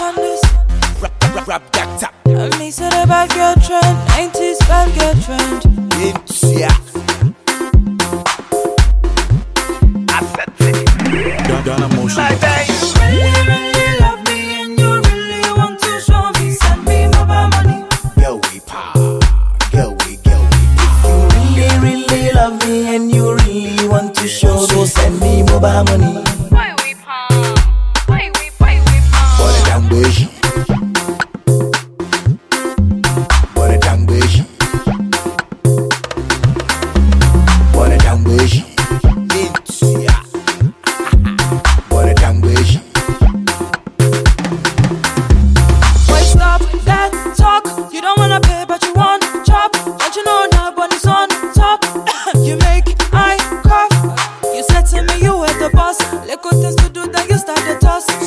on this. Rap, rap, rap, doctor. And me say the bad girl trend, 90s bad girl trend. Into ya. Ghana motion. You really, really love me and you really want to show me. Send me mobile money. Girl,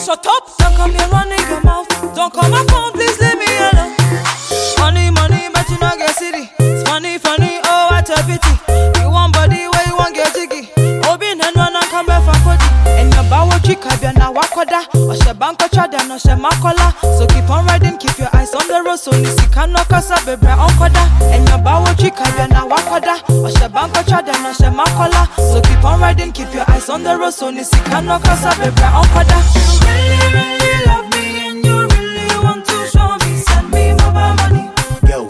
Shut up! Don't come here running your mouth. Don't call my phone, please leave me alone. Money, money, but you not get city. It's funny, funny, oh what a pity. You want body where you want get jiggy. Obi and one and come back from Kodi. And your bow I be na wakoda. Or she banko chada, no she makola. So keep on riding, keep your eyes on the road. So nisi kano kasa bebe onkoda. And your bow trick, I be na wakoda. Or banko chada, no she makola. So keep on riding, keep your eyes on the road. So nisi kano kasa bebe onkoda. You really, really love me and you really want to show me. Send me mobile money. We. Girl,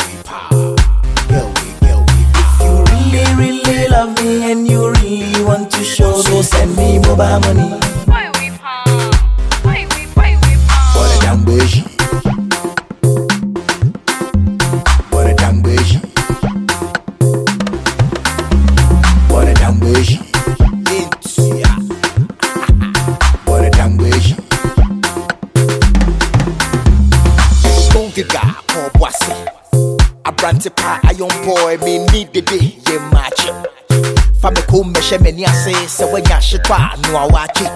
we, we. You really, really love me and you really want to show. So send me mobile money. Gold digger, Paul oh, Boissy. Abrante pa, iron boy, me need the day, yeah, match. Fame ko mehyɛ m'ani ase sɛ woanya hyetɔ a no a woakye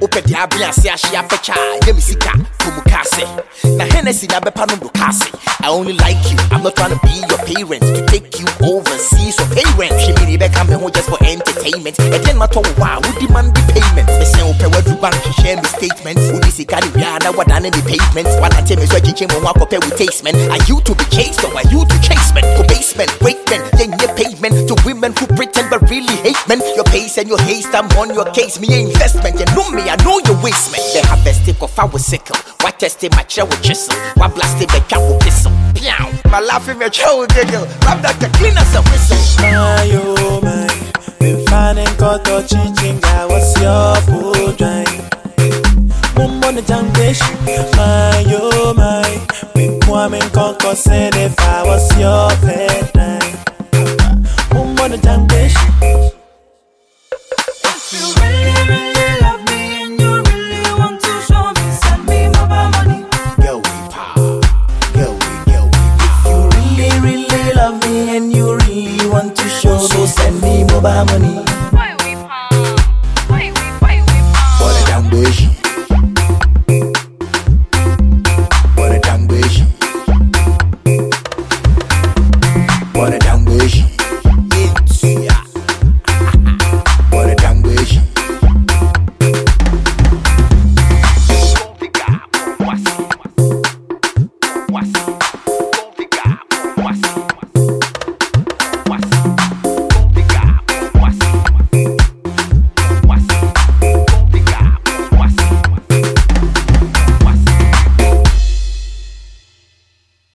wopɛ deɛ abe ase ahye afɛkyɛ a nyɛ me sika kom ka ase na hennessy na bɛpa no do ka ase I only like you, I'm not trying to be your parent To take you overseas. Or pay rent me de bɛka me ho just for entertainment ɛdeɛ no matɔ wo hɔ a wodi man de payment Mesɛ wopɛ wadu bank hyehyɛ me statement? Wodi sika ne wie a na wadane me pavement? Wanante me so akyekye mo ho akɔpɛ wo tastement Are you to be chased or are you to chase men? Go basement, great men, yɛnyɛ pavement To women who pretend but really hate men. Your pace and your haste, I'm on your case. Me a investment, you know me, I know your waste man. They harvest it off our sickle. What testing my chair with chisel? What blasting my cat with pistol Pew! My laughing my chair with giggle Rap like the clean as a whistle My oh my, been got or chichinga. What's your food drink? Mumbo the jungle, my oh my, I was your pet. Mumbo the jungle,